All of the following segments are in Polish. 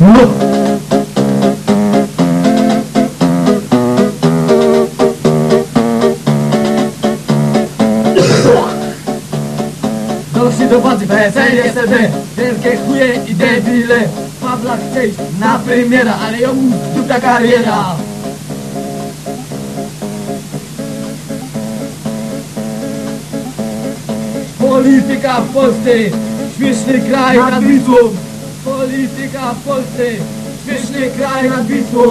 No. Doszli do władzy PSL, SLD Wielkie chuje i debile. Pawla chce iść na premiera Ale ją dupia kariera. Polityka w Polsce Śmieszny kraj nad Wisłą Polityka w Polsce Śmieszny kraj nad Wisłą.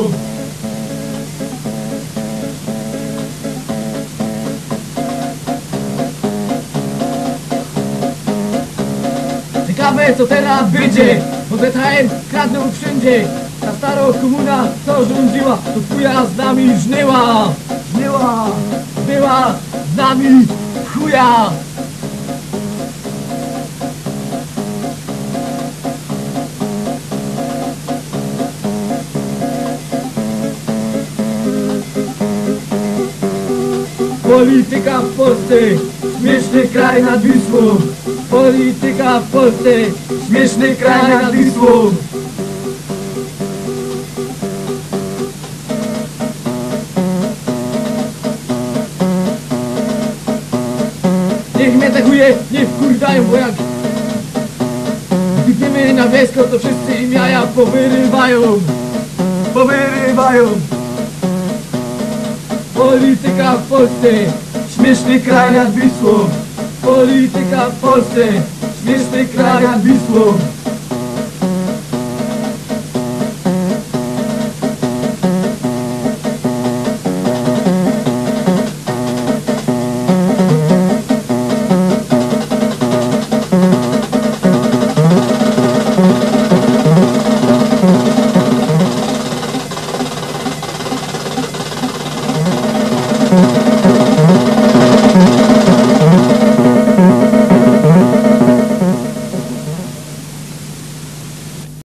Ciekawe co teraz będzie Bo ZHM kradną wszędzie. Ta stara komuna co rządziła To chuja z nami żnyła Żnyła Była z nami chuja Polityka w Polsce, śmieszny kraj nad Wisłą. Polityka w Polsce, śmieszny kraj nad Wisłą. Niech mnie chuje nie wkurdają, bo jak Gdybymy na wiesko, to wszyscy im jaja powyrywają. Powyrywają. Polityka w Polsce, śmieszny kraj nad Wisłą. Polityka w Polsce, śmieszny kraj nad Wisłą.